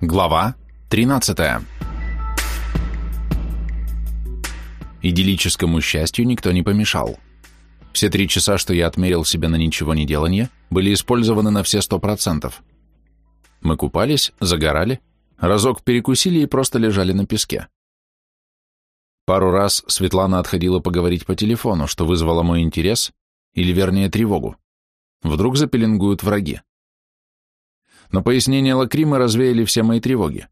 Глава 13 Идиллическому счастью никто не помешал. Все три часа, что я отмерил себе на ничего не делание, были использованы на все сто процентов. Мы купались, загорали, разок перекусили и просто лежали на песке. Пару раз Светлана отходила поговорить по телефону, что вызвало мой интерес, или вернее тревогу. Вдруг запеленгуют враги но пояснения Лакримы развеяли все мои тревоги.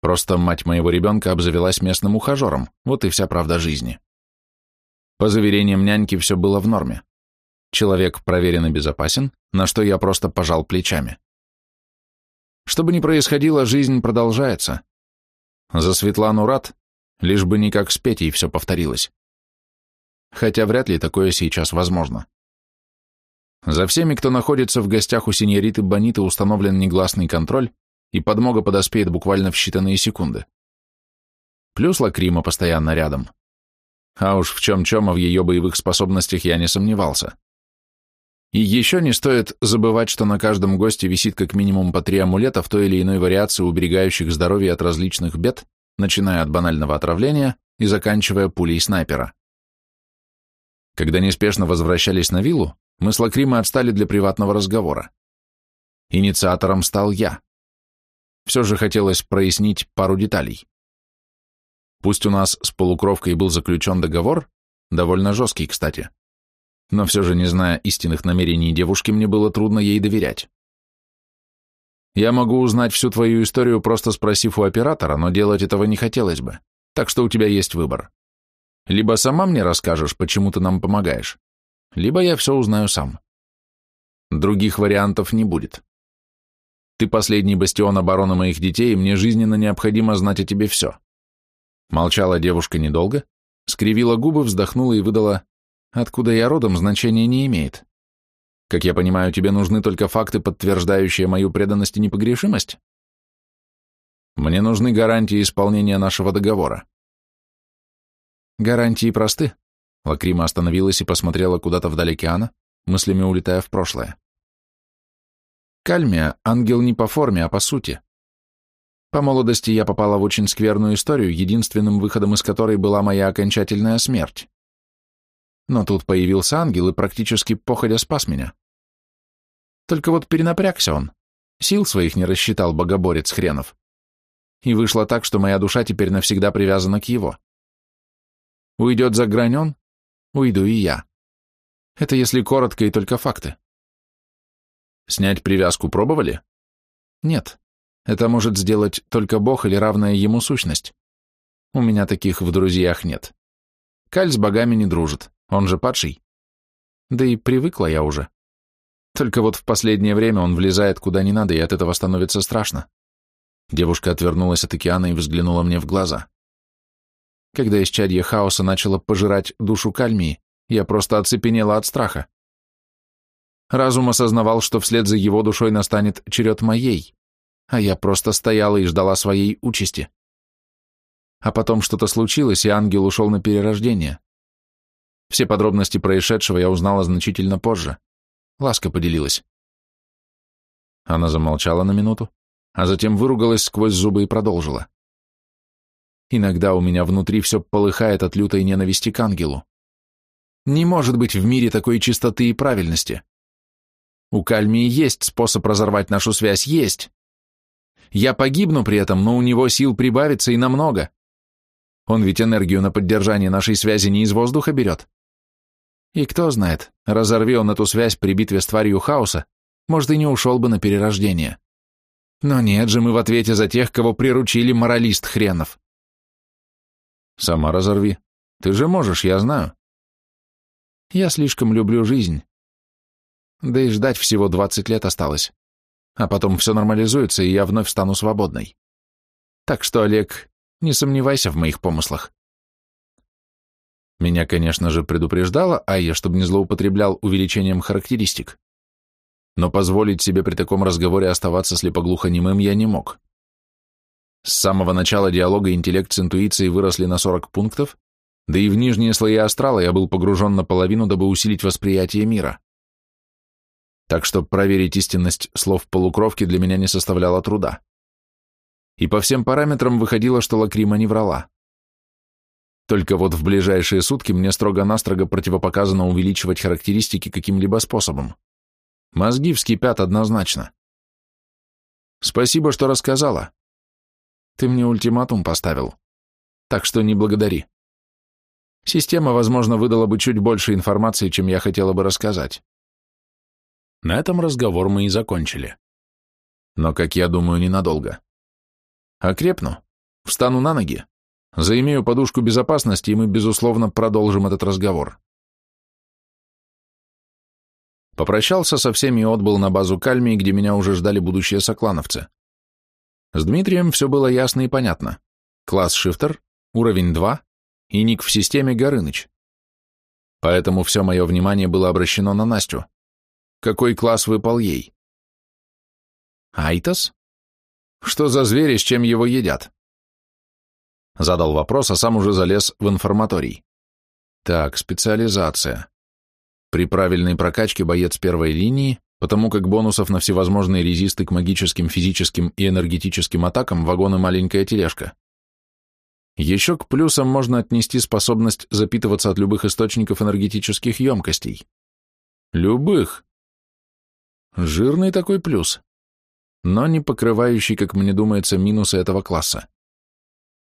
Просто мать моего ребенка обзавелась местным ухажером, вот и вся правда жизни. По заверениям няньки все было в норме. Человек проверенно безопасен, на что я просто пожал плечами. Что бы ни происходило, жизнь продолжается. За Светлану рад, лишь бы не как с Петей все повторилось. Хотя вряд ли такое сейчас возможно. За всеми, кто находится в гостях у сеньориты Бониты, установлен негласный контроль, и подмога подоспеет буквально в считанные секунды. Плюс Лакрима постоянно рядом. А уж в чем-чем, а в ее боевых способностях я не сомневался. И еще не стоит забывать, что на каждом госте висит как минимум по три амулета в той или иной вариации, уберегающих здоровье от различных бед, начиная от банального отравления и заканчивая пулей снайпера. Когда неспешно возвращались на виллу, мы с Лакримой отстали для приватного разговора. Инициатором стал я. Все же хотелось прояснить пару деталей. Пусть у нас с полукровкой был заключен договор, довольно жесткий, кстати, но все же, не зная истинных намерений девушки, мне было трудно ей доверять. Я могу узнать всю твою историю, просто спросив у оператора, но делать этого не хотелось бы, так что у тебя есть выбор. Либо сама мне расскажешь, почему ты нам помогаешь, либо я все узнаю сам. Других вариантов не будет. Ты последний бастион обороны моих детей, и мне жизненно необходимо знать о тебе все. Молчала девушка недолго, скривила губы, вздохнула и выдала, откуда я родом, значения не имеет. Как я понимаю, тебе нужны только факты, подтверждающие мою преданность и непогрешимость? Мне нужны гарантии исполнения нашего договора. Гарантии просты. Лакрима остановилась и посмотрела куда-то вдаль океана, мыслями улетая в прошлое. Кальмия — ангел не по форме, а по сути. По молодости я попала в очень скверную историю, единственным выходом из которой была моя окончательная смерть. Но тут появился ангел и практически походя спас меня. Только вот перенапрягся он, сил своих не рассчитал богоборец хренов. И вышло так, что моя душа теперь навсегда привязана к его. Уйдет за грань он, уйду и я. Это если коротко и только факты. Снять привязку пробовали? Нет. Это может сделать только Бог или равная ему сущность. У меня таких в друзьях нет. Каль с богами не дружит, он же падший. Да и привыкла я уже. Только вот в последнее время он влезает куда не надо, и от этого становится страшно. Девушка отвернулась от океана и взглянула мне в глаза. Когда исчадье хаоса начало пожирать душу Кальмии, я просто оцепенела от страха. Разум осознавал, что вслед за его душой настанет черед моей, а я просто стояла и ждала своей участи. А потом что-то случилось, и ангел ушел на перерождение. Все подробности происшедшего я узнала значительно позже. Ласка поделилась. Она замолчала на минуту, а затем выругалась сквозь зубы и продолжила. Иногда у меня внутри все полыхает от лютой ненависти к ангелу. Не может быть в мире такой чистоты и правильности. У Кальмии есть способ разорвать нашу связь, есть. Я погибну при этом, но у него сил прибавится и намного. Он ведь энергию на поддержание нашей связи не из воздуха берет. И кто знает, разорви он эту связь при битве с тварью хаоса, может, и не ушел бы на перерождение. Но нет же, мы в ответе за тех, кого приручили моралист хренов. Сама разорви. Ты же можешь, я знаю. Я слишком люблю жизнь. Да и ждать всего двадцать лет осталось. А потом все нормализуется, и я вновь стану свободной. Так что, Олег, не сомневайся в моих помыслах. Меня, конечно же, предупреждала Айя, чтобы не злоупотреблял увеличением характеристик. Но позволить себе при таком разговоре оставаться слепоглухонемым я не мог. С самого начала диалога интеллект с интуицией выросли на 40 пунктов, да и в нижние слои астрала я был погружен наполовину, дабы усилить восприятие мира. Так что проверить истинность слов полукровки для меня не составляло труда. и по всем параметрам выходило, что Лакрима не врала. Только вот в ближайшие сутки мне строго-настрого противопоказано увеличивать характеристики каким-либо способом. Мозги вскипят однозначно. Спасибо, что рассказала. Ты мне ультиматум поставил. Так что не благодари. Система, возможно, выдала бы чуть больше информации, чем я хотела бы рассказать. На этом разговор мы и закончили. Но, как я думаю, ненадолго. Окрепну, встану на ноги, заимею подушку безопасности, и мы, безусловно, продолжим этот разговор. Попрощался со всеми и отбыл на базу Кальмии, где меня уже ждали будущие соклановцы. С Дмитрием все было ясно и понятно. Класс шифтер, уровень 2 и ник в системе Горыныч. Поэтому все мое внимание было обращено на Настю. Какой класс выпал ей? Айтос? Что за звери, с чем его едят? Задал вопрос, а сам уже залез в информаторий. Так, специализация. При правильной прокачке боец первой линии, потому как бонусов на всевозможные резисты к магическим, физическим и энергетическим атакам вагон и маленькая тележка. Еще к плюсам можно отнести способность запитываться от любых источников энергетических емкостей. Любых. Жирный такой плюс но не покрывающий, как мне думается, минусы этого класса.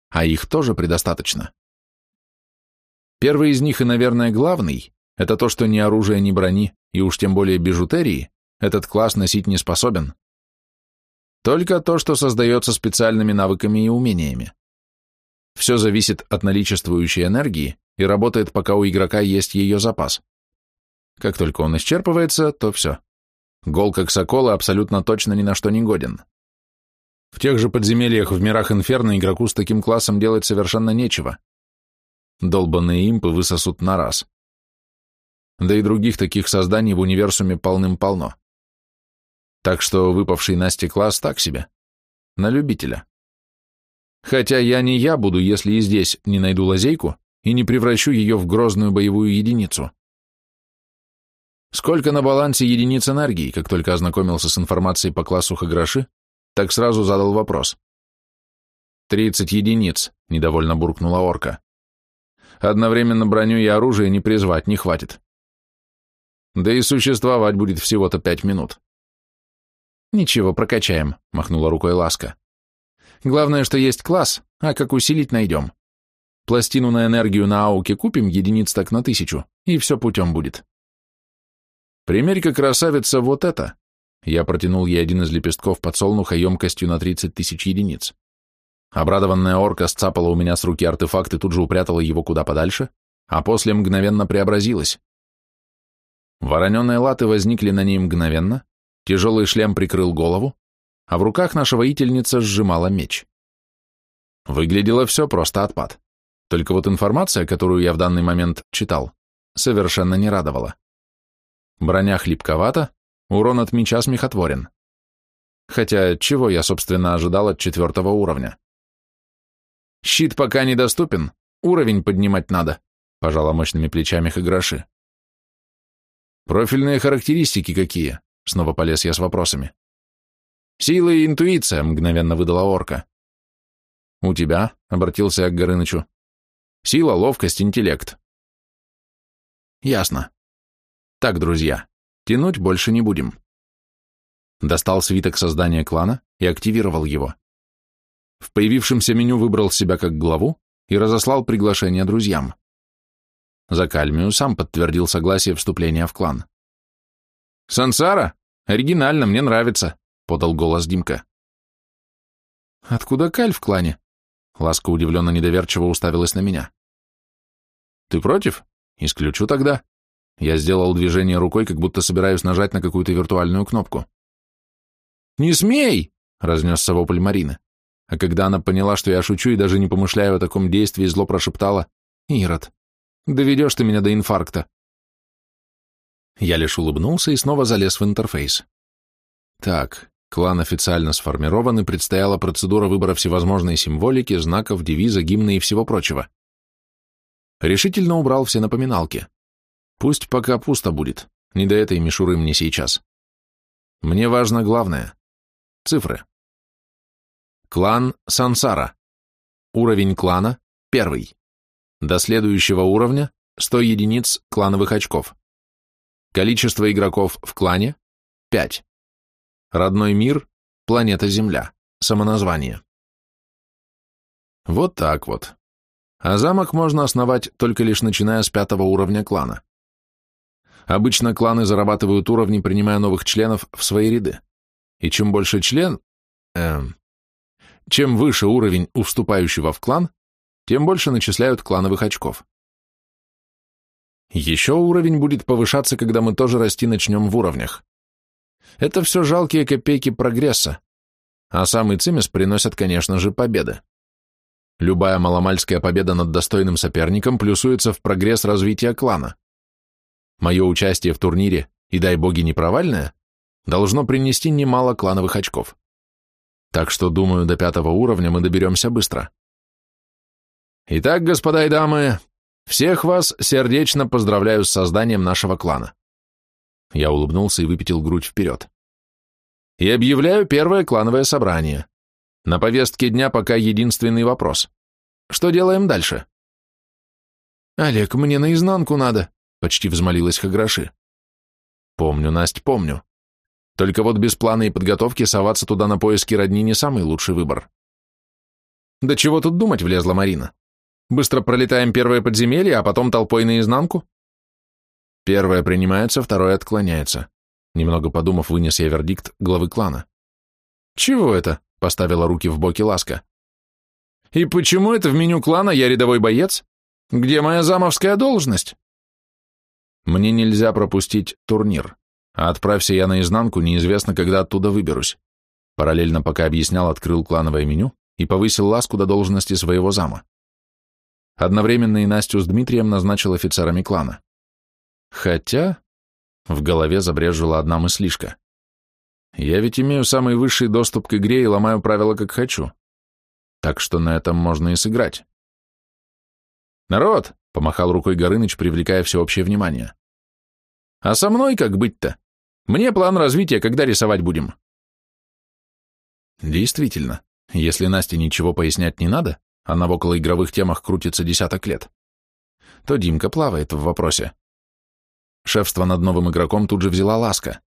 А их тоже предостаточно. Первый из них и, наверное, главный, это то, что ни оружия, ни брони, и уж тем более бижутерии, этот класс носить не способен. Только то, что создается специальными навыками и умениями. Все зависит от наличествующей энергии и работает, пока у игрока есть ее запас. Как только он исчерпывается, то все. Гол, как сокола, абсолютно точно ни на что не годен. В тех же подземельях в мирах Инферно игроку с таким классом делать совершенно нечего. Долбанные импы высосут на раз. Да и других таких созданий в универсуме полным-полно. Так что выпавший Насте класс так себе. На любителя. Хотя я не я буду, если и здесь не найду лазейку и не превращу ее в грозную боевую единицу. Сколько на балансе единиц энергии, как только ознакомился с информацией по классу Хаграши, так сразу задал вопрос. «Тридцать единиц», — недовольно буркнула орка. «Одновременно броню и оружие не призвать не хватит. Да и существовать будет всего-то пять минут». «Ничего, прокачаем», — махнула рукой Ласка. «Главное, что есть класс, а как усилить найдем. Пластину на энергию на ауке купим, единиц так на тысячу, и все путем будет». Примерь-ка, красавица, вот это. Я протянул ей один из лепестков подсолнуха емкостью на 30 тысяч единиц. Обрадованная орка сцапала у меня с руки артефакт и тут же упрятала его куда подальше, а после мгновенно преобразилась. Вороненые латы возникли на ней мгновенно, тяжелый шлем прикрыл голову, а в руках наша воительница сжимала меч. Выглядело все просто отпад. Только вот информация, которую я в данный момент читал, совершенно не радовала. Броня хлипковата, урон от меча смехотворен. Хотя, чего я, собственно, ожидал от четвертого уровня? Щит пока недоступен, уровень поднимать надо, пожала мощными плечами Хаграши. Профильные характеристики какие? Снова полез я с вопросами. Сила и интуиция, мгновенно выдала орка. У тебя, обратился я к Горынычу. Сила, ловкость, интеллект. Ясно. Так, друзья, тянуть больше не будем. Достал свиток создания клана и активировал его. В появившемся меню выбрал себя как главу и разослал приглашение друзьям. За Кальмию сам подтвердил согласие вступления в клан. «Сансара? Оригинально, мне нравится», — подал голос Димка. «Откуда Каль в клане?» Ласка удивленно недоверчиво уставилась на меня. «Ты против? Исключу тогда. Я сделал движение рукой, как будто собираюсь нажать на какую-то виртуальную кнопку. «Не смей!» — разнесся вопль Марины. А когда она поняла, что я шучу и даже не помышляю о таком действии, зло прошептала «Ирод, доведешь ты меня до инфаркта». Я лишь улыбнулся и снова залез в интерфейс. Так, клан официально сформирован, и предстояла процедура выбора всевозможной символики, знаков, девиза, гимна и всего прочего. Решительно убрал все напоминалки. Пусть пока пусто будет, не до этой мишуры мне сейчас. Мне важно главное — цифры. Клан Сансара. Уровень клана – первый. До следующего уровня – 100 единиц клановых очков. Количество игроков в клане – 5. Родной мир – планета Земля. Самоназвание. Вот так вот. А замок можно основать только лишь начиная с пятого уровня клана. Обычно кланы зарабатывают уровни, принимая новых членов в свои ряды. И чем больше член... Эм, чем выше уровень у вступающего в клан, тем больше начисляют клановых очков. Еще уровень будет повышаться, когда мы тоже расти начнем в уровнях. Это все жалкие копейки прогресса, а самый цимес приносят, конечно же, победы. Любая маломальская победа над достойным соперником плюсуется в прогресс развития клана. Мое участие в турнире, и дай боги не провальное, должно принести немало клановых очков. Так что, думаю, до пятого уровня мы доберемся быстро. Итак, господа и дамы, всех вас сердечно поздравляю с созданием нашего клана. Я улыбнулся и выпятил грудь вперед. И объявляю первое клановое собрание. На повестке дня пока единственный вопрос. Что делаем дальше? Олег, мне наизнанку надо, почти взмолилась Хаграши. Помню, Насть, помню. Только вот без плана и подготовки соваться туда на поиски родни не самый лучший выбор. Да чего тут думать, влезла Марина. Быстро пролетаем первое подземелье, а потом толпой наизнанку? Первое принимается, второе отклоняется. Немного подумав, вынес я вердикт главы клана. «Чего это?» — поставила руки в боки Ласка. «И почему это в меню клана я рядовой боец? Где моя замовская должность?» «Мне нельзя пропустить турнир, а отправься я наизнанку, неизвестно, когда оттуда выберусь». Параллельно, пока объяснял, открыл клановое меню и повысил Ласку до должности своего зама. Одновременно и Настю с Дмитрием назначил офицерами клана. Хотя в голове забрежила одна мыслишка. Я ведь имею самый высший доступ к игре и ломаю правила как хочу. Так что на этом можно и сыграть. «Народ!» — помахал рукой Горыныч, привлекая всеобщее внимание. «А со мной как быть-то? Мне план развития когда рисовать будем?» Действительно, если Насте ничего пояснять не надо, она в околоигровых темах крутится десяток лет, то Димка плавает в вопросе. Шефство над новым игроком тут же взяла Ласка.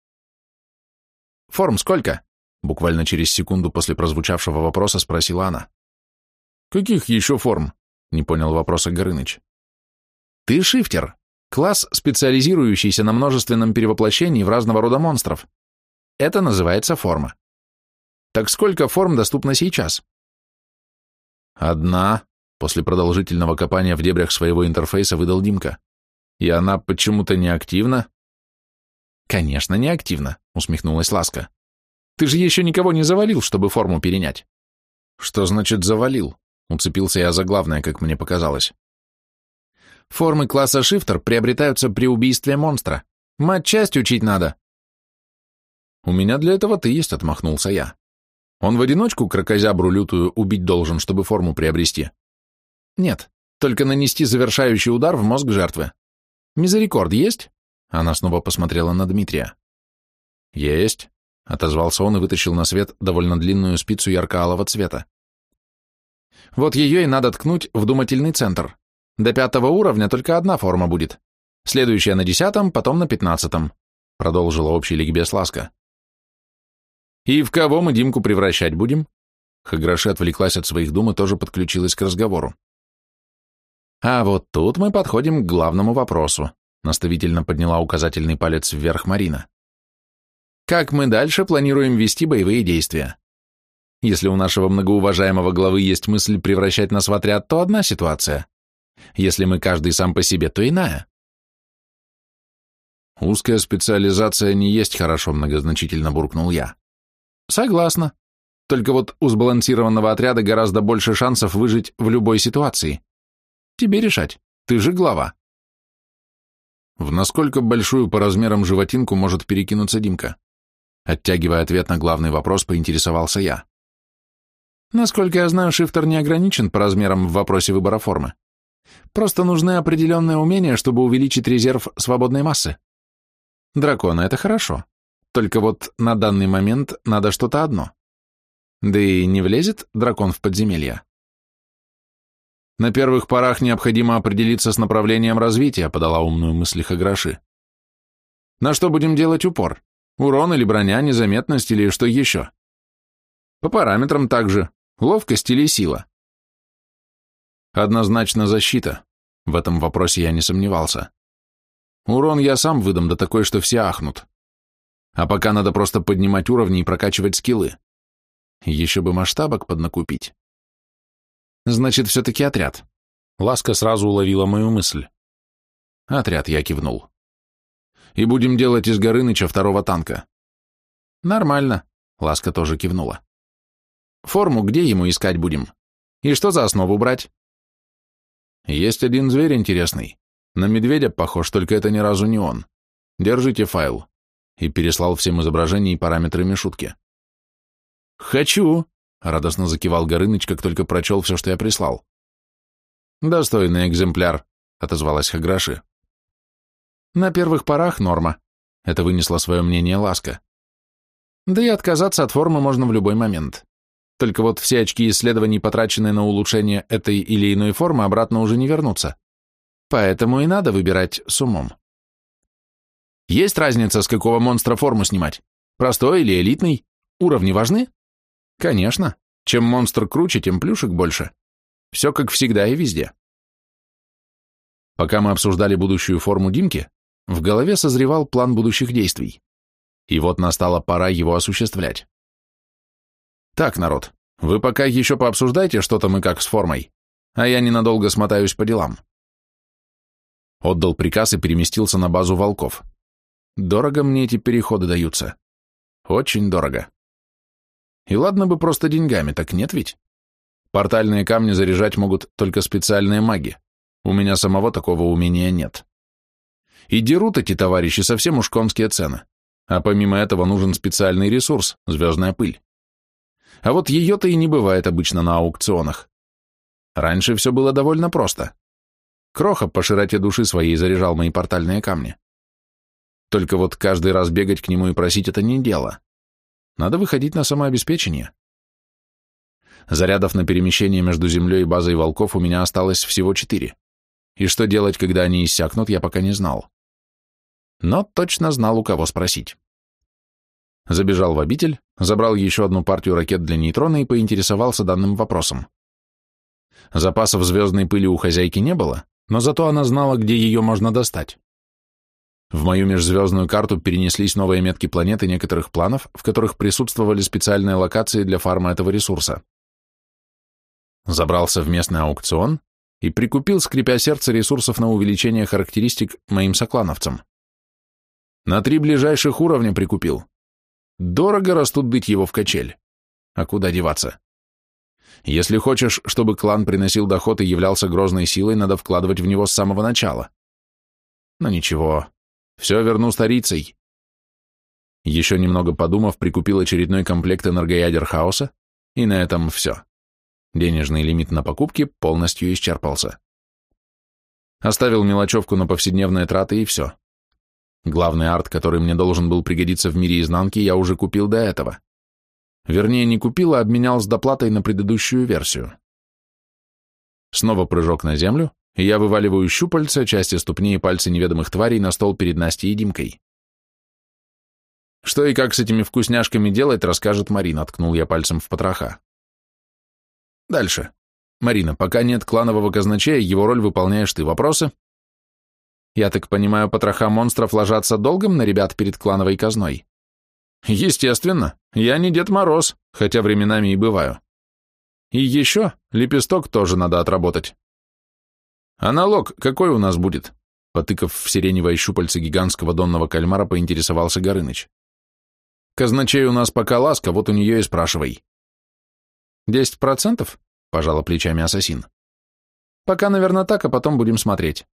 «Форм сколько?» Буквально через секунду после прозвучавшего вопроса спросила она. «Каких еще форм?» Не понял вопроса Горыныч. «Ты шифтер, класс, специализирующийся на множественном перевоплощении в разного рода монстров. Это называется форма. Так сколько форм доступно сейчас?» «Одна», после продолжительного копания в дебрях своего интерфейса выдал Димка. И она почему-то не активна? Конечно, не активна, усмехнулась Ласка. Ты же еще никого не завалил, чтобы форму перенять. Что значит завалил? Уцепился я за главное, как мне показалось. Формы класса шифтер приобретаются при убийстве монстра. Мать часть учить надо. У меня для этого ты есть, отмахнулся я. Он в одиночку крокозябру лютую убить должен, чтобы форму приобрести. Нет, только нанести завершающий удар в мозг жертвы. «Мизерикорд есть?» Она снова посмотрела на Дмитрия. «Есть», — отозвался он и вытащил на свет довольно длинную спицу ярко-алого цвета. «Вот ее и надо ткнуть в думательный центр. До пятого уровня только одна форма будет. Следующая на десятом, потом на пятнадцатом», — продолжила общий ликбез Ласка. «И в кого мы Димку превращать будем?» Хаграши отвлеклась от своих дум и тоже подключилась к разговору. А вот тут мы подходим к главному вопросу, наставительно подняла указательный палец вверх Марина. Как мы дальше планируем вести боевые действия? Если у нашего многоуважаемого главы есть мысль превращать нас в отряд, то одна ситуация. Если мы каждый сам по себе, то иная. Узкая специализация не есть хорошо, многозначительно буркнул я. Согласна. Только вот у сбалансированного отряда гораздо больше шансов выжить в любой ситуации. Тебе решать. Ты же глава. В насколько большую по размерам животинку может перекинуться Димка? Оттягивая ответ на главный вопрос, поинтересовался я. Насколько я знаю, шифтер не ограничен по размерам в вопросе выбора формы. Просто нужны определенные умения, чтобы увеличить резерв свободной массы. Дракона — это хорошо. Только вот на данный момент надо что-то одно. Да и не влезет дракон в подземелье. На первых порах необходимо определиться с направлением развития, подала умную мысль Хаграши. На что будем делать упор? Урон или броня, незаметность или что еще? По параметрам также. Ловкость или сила? Однозначно защита. В этом вопросе я не сомневался. Урон я сам выдам до такой, что все ахнут. А пока надо просто поднимать уровни и прокачивать скиллы. Еще бы масштабок поднакупить. Значит, все-таки отряд. Ласка сразу уловила мою мысль. Отряд, я кивнул. И будем делать из Горыныча второго танка. Нормально. Ласка тоже кивнула. Форму где ему искать будем? И что за основу брать? Есть один зверь интересный. На медведя похож, только это ни разу не он. Держите файл. И переслал всем изображения и параметры Мишутки. «Хочу!» — радостно закивал Горыныч, как только прочел все, что я прислал. «Достойный экземпляр», — отозвалась Хаграши. «На первых порах норма», — это вынесла свое мнение Ласка. «Да и отказаться от формы можно в любой момент. Только вот все очки исследований, потраченные на улучшение этой или иной формы, обратно уже не вернутся. Поэтому и надо выбирать с умом. Есть разница, с какого монстра форму снимать? Простой или элитный? Уровни важны? Конечно. Чем монстр круче, тем плюшек больше. Все как всегда и везде. Пока мы обсуждали будущую форму Димки, в голове созревал план будущих действий. И вот настала пора его осуществлять. Так, народ, вы пока еще пообсуждайте, что там и как с формой, а я ненадолго смотаюсь по делам. Отдал приказ и переместился на базу волков. Дорого мне эти переходы даются. Очень дорого. И ладно бы просто деньгами, так нет ведь? Портальные камни заряжать могут только специальные маги. У меня самого такого умения нет. И дерут эти товарищи совсем уж конские цены. А помимо этого нужен специальный ресурс – звездная пыль. А вот ее-то и не бывает обычно на аукционах. Раньше все было довольно просто. Кроха по широте души своей заряжал мои портальные камни. Только вот каждый раз бегать к нему и просить это не дело. Надо выходить на самообеспечение. Зарядов на перемещение между землей и базой волков у меня осталось всего четыре. И что делать, когда они иссякнут, я пока не знал. Но точно знал, у кого спросить. Забежал в обитель, забрал еще одну партию ракет для нейтрона и поинтересовался данным вопросом. Запасов звездной пыли у хозяйки не было, но зато она знала, где ее можно достать. В мою межзвездную карту перенеслись новые метки планеты некоторых планов, в которых присутствовали специальные локации для фарма этого ресурса. Забрался в местный аукцион и прикупил, скрипя сердце, ресурсов на увеличение характеристик моим соклановцам. На три ближайших уровня прикупил. Дорого растут дыть его в качель. А куда деваться? Если хочешь, чтобы клан приносил доход и являлся грозной силой, надо вкладывать в него с самого начала. Но ничего, все верну старицей. Еще немного подумав, прикупил очередной комплект энергоядер хаоса, и на этом все. Денежный лимит на покупки полностью исчерпался. Оставил мелочевку на повседневные траты и все. Главный арт, который мне должен был пригодиться в мире изнанки, я уже купил до этого. Вернее, не купил, а обменял с доплатой на предыдущую версию. Снова прыжок на землю, я вываливаю щупальца, части ступней и пальцы неведомых тварей на стол перед Настей и Димкой. Что и как с этими вкусняшками делать, расскажет Марина, ткнул я пальцем в потроха. Дальше. Марина, пока нет кланового казначея, его роль выполняешь ты. Вопросы? Я так понимаю, потроха монстров ложатся долгом на ребят перед клановой казной? Естественно, я не Дед Мороз, хотя временами и бываю. И еще лепесток тоже надо отработать. А налог какой у нас будет? Потыкав в сиреневое щупальце гигантского донного кальмара, поинтересовался Горыныч. Казначей у нас пока ласка, вот у нее и спрашивай. Десять процентов? Пожала плечами ассасин. Пока, наверное, так, а потом будем смотреть.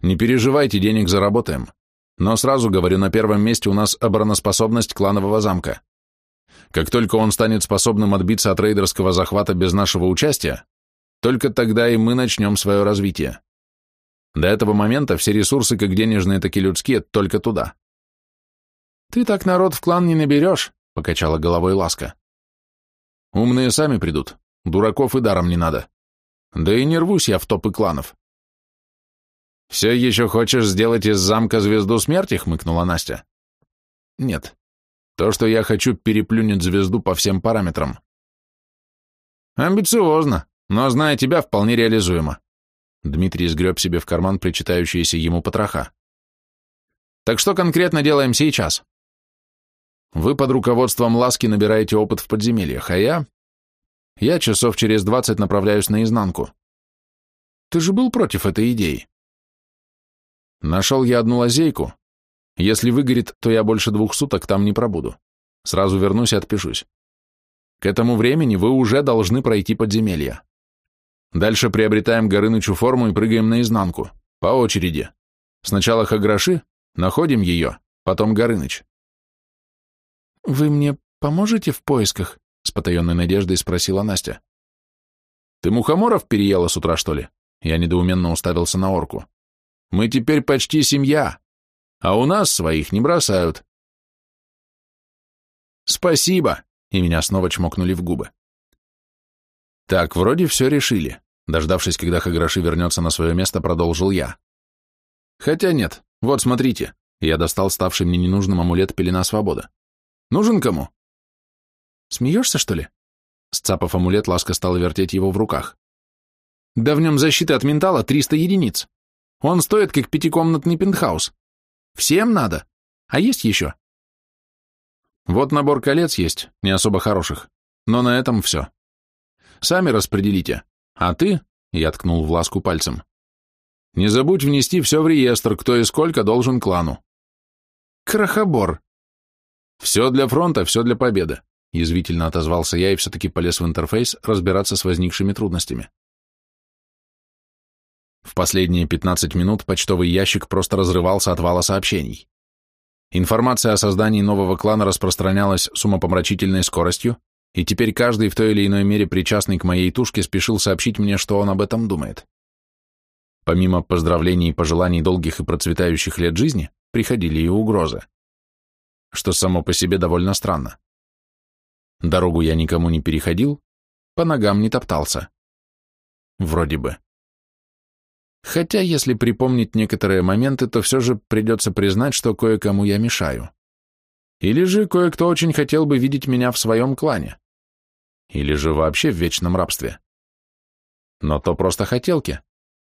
Не переживайте, денег заработаем. Но сразу говорю, на первом месте у нас обороноспособность кланового замка. Как только он станет способным отбиться от рейдерского захвата без нашего участия, только тогда и мы начнем свое развитие. До этого момента все ресурсы, как денежные, так и людские, только туда. «Ты так народ в клан не наберешь», — покачала головой Ласка. Умные сами придут, дураков и даром не надо. Да и не рвусь я в топы кланов. «Все еще хочешь сделать из замка звезду смерти?» — хмыкнула Настя. «Нет. То, что я хочу, переплюнуть звезду по всем параметрам». «Амбициозно, но, зная тебя, вполне реализуемо». Дмитрий сгреб себе в карман причитающиеся ему потроха. «Так что конкретно делаем сейчас?» «Вы под руководством Ласки набираете опыт в подземельях, а я...» «Я часов через двадцать направляюсь наизнанку». «Ты же был против этой идеи?» Нашел я одну лазейку. Если выгорит, то я больше двух суток там не пробуду. Сразу вернусь и отпишусь. К этому времени вы уже должны пройти подземелье. Дальше приобретаем Горынычу форму и прыгаем наизнанку. По очереди. Сначала Хаграши, находим ее, потом Горыныч. «Вы мне поможете в поисках?» — с потаенной надеждой спросила Настя. «Ты мухоморов переела с утра, что ли?» Я недоуменно уставился на орку. Мы теперь почти семья, а у нас своих не бросают. Спасибо, и меня снова чмокнули в губы. Так, вроде все решили. Дождавшись, когда Хаграши вернется на свое место, продолжил я. Хотя нет, вот смотрите, я достал ставший мне ненужным амулет пелена свобода. Нужен кому? Смеешься, что ли? Сцапав амулет, Ласка стала вертеть его в руках. Да в нем защиты от ментала 300 единиц. Он стоит как пятикомнатный пентхаус. Всем надо. А есть еще? Вот набор колец есть, не особо хороших, но на этом все. Сами распределите. А ты, я ткнул в ласку пальцем, не забудь внести все в реестр, кто и сколько должен клану. Крахобор. Все для фронта, все для победы, язвительно отозвался я и все-таки полез в интерфейс разбираться с возникшими трудностями. В последние 15 минут почтовый ящик просто разрывался от вала сообщений. Информация о создании нового клана распространялась с умопомрачительной скоростью, и теперь каждый в той или иной мере причастный к моей тушке спешил сообщить мне, что он об этом думает. Помимо поздравлений и пожеланий долгих и процветающих лет жизни, приходили и угрозы. Что само по себе довольно странно. Дорогу я никому не переходил, по ногам не топтался. Вроде бы. Хотя, если припомнить некоторые моменты, то все же придется признать, что кое-кому я мешаю. Или же кое-кто очень хотел бы видеть меня в своем клане. Или же вообще в вечном рабстве. Но то просто хотелки.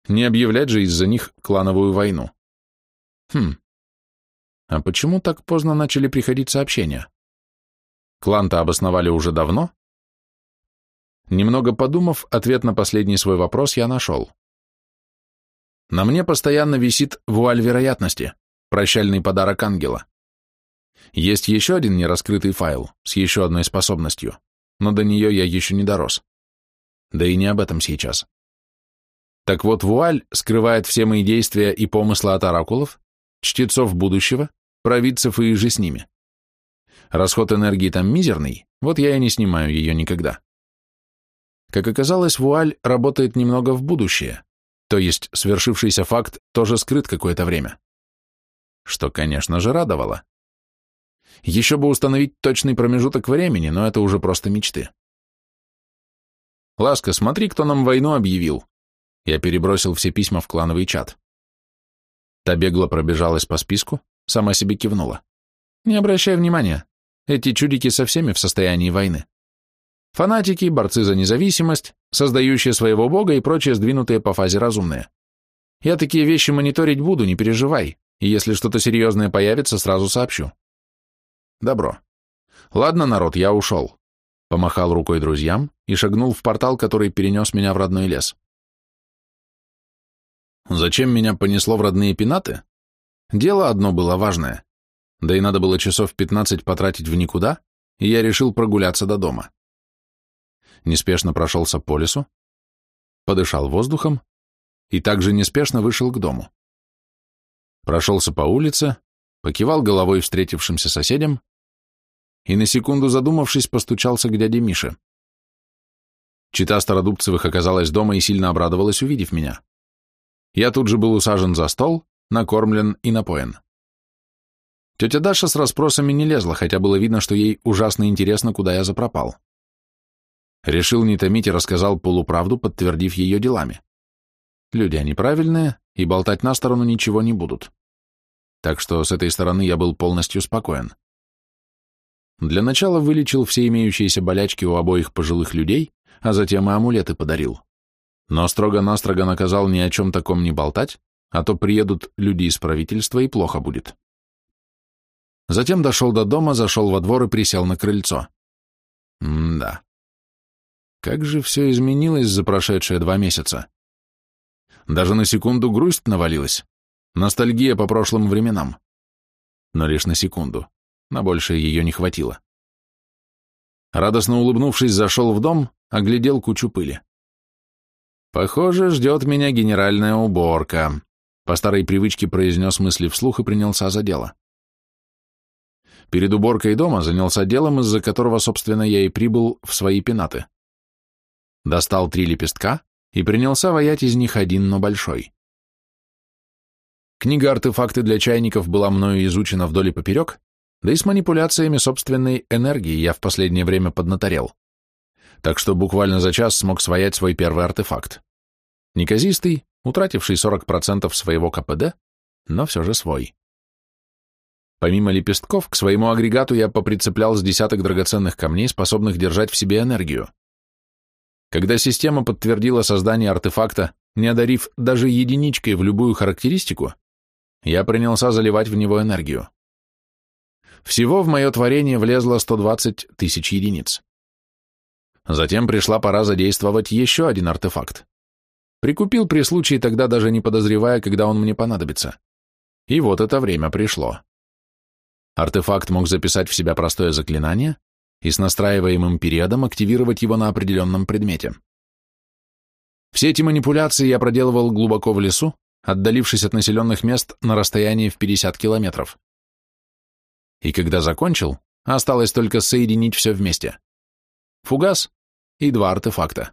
Не объявлять же из-за них клановую войну. Хм. А почему так поздно начали приходить сообщения? Клан-то обосновали уже давно? Немного подумав, ответ на последний свой вопрос я нашел. На мне постоянно висит вуаль вероятности, прощальный подарок ангела. Есть еще один нераскрытый файл с еще одной способностью, но до нее я еще не дорос. Да и не об этом сейчас. Так вот, вуаль скрывает все мои действия и помыслы от оракулов, чтецов будущего, провидцев и же с ними. Расход энергии там мизерный, вот я и не снимаю ее никогда. Как оказалось, вуаль работает немного в будущее, то есть свершившийся факт тоже скрыт какое-то время. Что, конечно же, радовало. Еще бы установить точный промежуток времени, но это уже просто мечты. «Ласка, смотри, кто нам войну объявил!» Я перебросил все письма в клановый чат. Та бегло пробежалась по списку, сама себе кивнула. «Не обращай внимания, эти чудики со всеми в состоянии войны. Фанатики, борцы за независимость, создающие своего бога и прочие сдвинутые по фазе разумные. Я такие вещи мониторить буду, не переживай, и если что-то серьезное появится, сразу сообщу. Добро. Ладно, народ, я ушел. Помахал рукой друзьям и шагнул в портал, который перенес меня в родной лес. Зачем меня понесло в родные пенаты? Дело одно было важное. Да и надо было часов пятнадцать потратить в никуда, и я решил прогуляться до дома неспешно прошелся по лесу, подышал воздухом и также неспешно вышел к дому. Прошелся по улице, покивал головой встретившимся соседям и на секунду задумавшись, постучался к дяде Мише. Чита Стародубцевых оказалась дома и сильно обрадовалась, увидев меня. Я тут же был усажен за стол, накормлен и напоен. Тетя Даша с расспросами не лезла, хотя было видно, что ей ужасно интересно, куда я запропал. Решил не томить и рассказал полуправду, подтвердив ее делами. Люди они правильные, и болтать на сторону ничего не будут. Так что с этой стороны я был полностью спокоен. Для начала вылечил все имеющиеся болячки у обоих пожилых людей, а затем и амулеты подарил. Но строго-настрого наказал ни о чем таком не болтать, а то приедут люди из правительства и плохо будет. Затем дошел до дома, зашел во двор и присел на крыльцо. М-да. Как же все изменилось за прошедшие два месяца. Даже на секунду грусть навалилась. Ностальгия по прошлым временам. Но лишь на секунду. На большее ее не хватило. Радостно улыбнувшись, зашел в дом, оглядел кучу пыли. «Похоже, ждет меня генеральная уборка», — по старой привычке произнес мысли вслух и принялся за дело. Перед уборкой дома занялся делом, из-за которого, собственно, я и прибыл в свои пенаты. Достал три лепестка и принялся воять из них один, но большой. Книга «Артефакты для чайников» была мною изучена вдоль и поперек, да и с манипуляциями собственной энергии я в последнее время поднаторел. Так что буквально за час смог своять свой первый артефакт. Неказистый, утративший 40% своего КПД, но все же свой. Помимо лепестков, к своему агрегату я поприцеплял с десяток драгоценных камней, способных держать в себе энергию. Когда система подтвердила создание артефакта, не одарив даже единичкой в любую характеристику, я принялся заливать в него энергию. Всего в мое творение влезло 120 тысяч единиц. Затем пришла пора задействовать еще один артефакт. Прикупил при случае, тогда даже не подозревая, когда он мне понадобится. И вот это время пришло. Артефакт мог записать в себя простое заклинание и с настраиваемым периодом активировать его на определенном предмете. Все эти манипуляции я проделывал глубоко в лесу, отдалившись от населенных мест на расстоянии в 50 километров. И когда закончил, осталось только соединить все вместе. Фугас и два артефакта.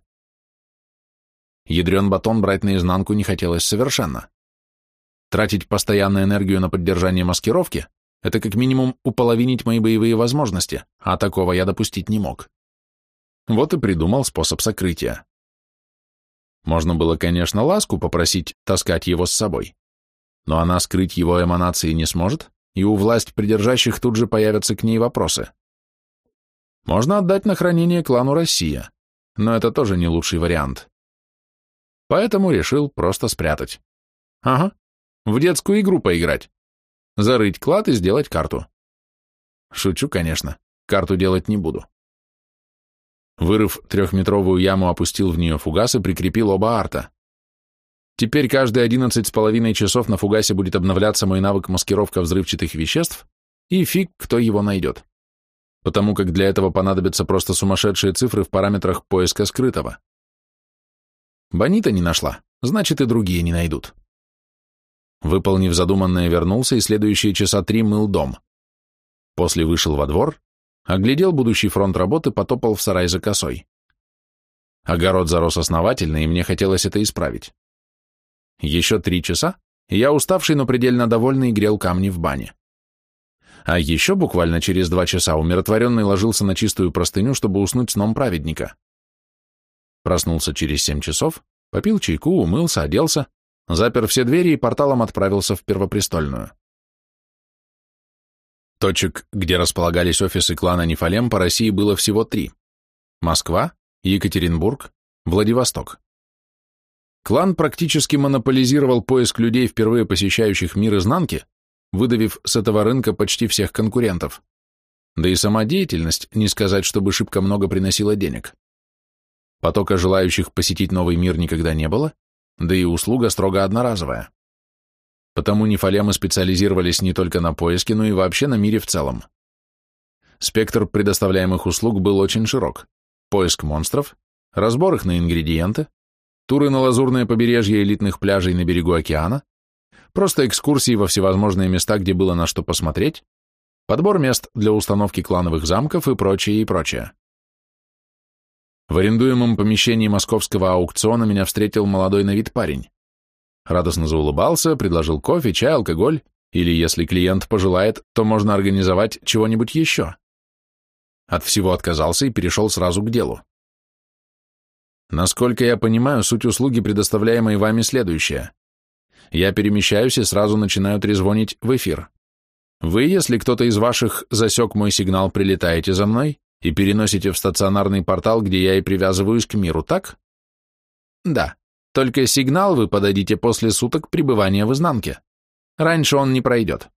Ядрен батон брать наизнанку не хотелось совершенно. Тратить постоянную энергию на поддержание маскировки это как минимум уполовинить мои боевые возможности, а такого я допустить не мог. Вот и придумал способ сокрытия. Можно было, конечно, ласку попросить таскать его с собой, но она скрыть его эманации не сможет, и у власть придержащих тут же появятся к ней вопросы. Можно отдать на хранение клану Россия, но это тоже не лучший вариант. Поэтому решил просто спрятать. Ага, в детскую игру поиграть. Зарыть клад и сделать карту. Шучу, конечно. Карту делать не буду. Вырыв трехметровую яму, опустил в нее фугас и прикрепил оба арта. Теперь каждые одиннадцать с половиной часов на фугасе будет обновляться мой навык маскировка взрывчатых веществ, и фиг, кто его найдет. Потому как для этого понадобятся просто сумасшедшие цифры в параметрах поиска скрытого. Бонита не нашла, значит и другие не найдут. Выполнив задуманное, вернулся и следующие часа три мыл дом. После вышел во двор, оглядел будущий фронт работы, потопал в сарай за косой. Огород зарос основательно, и мне хотелось это исправить. Еще три часа, и я уставший, но предельно довольный, грел камни в бане. А еще буквально через два часа умиротворенный ложился на чистую простыню, чтобы уснуть сном праведника. Проснулся через семь часов, попил чайку, умылся, оделся, запер все двери и порталом отправился в Первопрестольную. Точек, где располагались офисы клана Нефалем, по России было всего три. Москва, Екатеринбург, Владивосток. Клан практически монополизировал поиск людей, впервые посещающих мир изнанки, выдавив с этого рынка почти всех конкурентов. Да и сама деятельность, не сказать, чтобы шибко много приносила денег. Потока желающих посетить новый мир никогда не было, да и услуга строго одноразовая. Потому нефалемы специализировались не только на поиске, но и вообще на мире в целом. Спектр предоставляемых услуг был очень широк. Поиск монстров, разбор их на ингредиенты, туры на лазурное побережье элитных пляжей на берегу океана, просто экскурсии во всевозможные места, где было на что посмотреть, подбор мест для установки клановых замков и прочее, и прочее. В арендуемом помещении московского аукциона меня встретил молодой на вид парень. Радостно заулыбался, предложил кофе, чай, алкоголь, или, если клиент пожелает, то можно организовать чего-нибудь еще. От всего отказался и перешел сразу к делу. Насколько я понимаю, суть услуги, предоставляемой вами, следующая. Я перемещаюсь и сразу начинаю трезвонить в эфир. Вы, если кто-то из ваших засек мой сигнал, прилетаете за мной и переносите в стационарный портал, где я и привязываюсь к миру, так? Да. Только сигнал вы подадите после суток пребывания в изнанке. Раньше он не пройдет.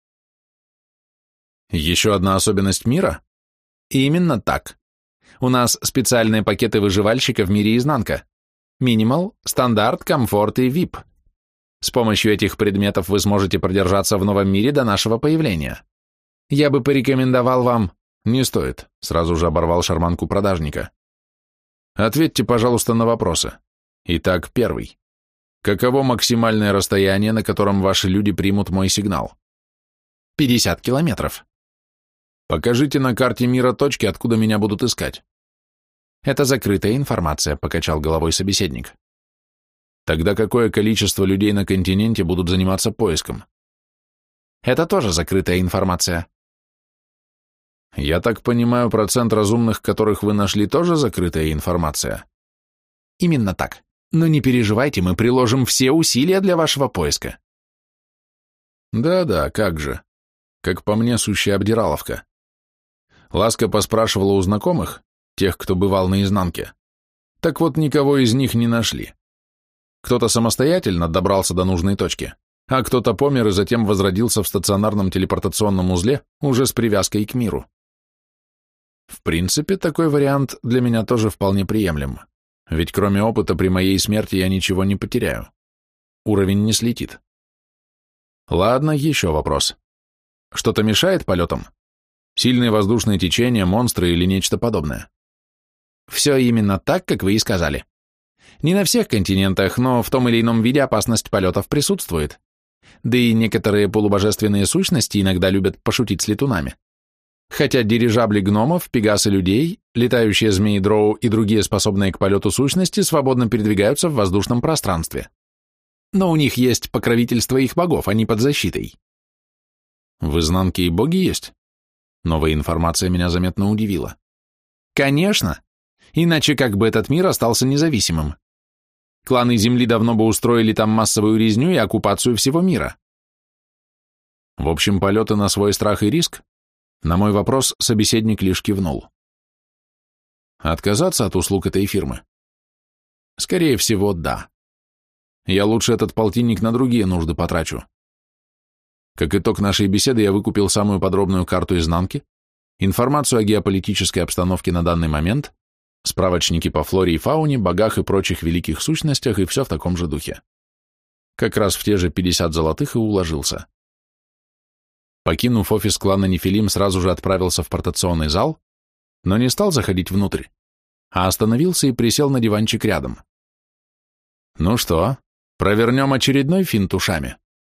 Еще одна особенность мира? Именно так. У нас специальные пакеты выживальщика в мире изнанка. Минимал, стандарт, комфорт и VIP. С помощью этих предметов вы сможете продержаться в новом мире до нашего появления. Я бы порекомендовал вам... Не стоит, сразу же оборвал шарманку продажника. Ответьте, пожалуйста, на вопросы. Итак, первый. Каково максимальное расстояние, на котором ваши люди примут мой сигнал? 50 километров. Покажите на карте мира точки, откуда меня будут искать. Это закрытая информация, покачал головой собеседник. Тогда какое количество людей на континенте будут заниматься поиском? Это тоже закрытая информация. Я так понимаю, процент разумных, которых вы нашли, тоже закрытая информация? Именно так. Но не переживайте, мы приложим все усилия для вашего поиска. Да-да, как же. Как по мне, сущая обдираловка. Ласка поспрашивала у знакомых, тех, кто бывал на изнанке. Так вот, никого из них не нашли. Кто-то самостоятельно добрался до нужной точки, а кто-то помер и затем возродился в стационарном телепортационном узле уже с привязкой к миру. В принципе, такой вариант для меня тоже вполне приемлем, ведь кроме опыта при моей смерти я ничего не потеряю. Уровень не слетит. Ладно, еще вопрос. Что-то мешает полетам? Сильные воздушные течения, монстры или нечто подобное? Все именно так, как вы и сказали. Не на всех континентах, но в том или ином виде опасность полетов присутствует. Да и некоторые полубожественные сущности иногда любят пошутить с летунами. Хотя дирижабли гномов, пегасы людей, летающие змеи дроу и другие способные к полету сущности свободно передвигаются в воздушном пространстве. Но у них есть покровительство их богов, они под защитой. В изнанке и боги есть? Новая информация меня заметно удивила. Конечно! Иначе как бы этот мир остался независимым? Кланы Земли давно бы устроили там массовую резню и оккупацию всего мира. В общем, полеты на свой страх и риск? На мой вопрос собеседник лишь кивнул. Отказаться от услуг этой фирмы? Скорее всего, да. Я лучше этот полтинник на другие нужды потрачу. Как итог нашей беседы я выкупил самую подробную карту изнанки, информацию о геополитической обстановке на данный момент, Справочники по флоре и фауне, богах и прочих великих сущностях и все в таком же духе. Как раз в те же 50 золотых и уложился. Покинув офис клана Нефилим, сразу же отправился в портационный зал, но не стал заходить внутрь, а остановился и присел на диванчик рядом. Ну что, провернем очередной финт ушами?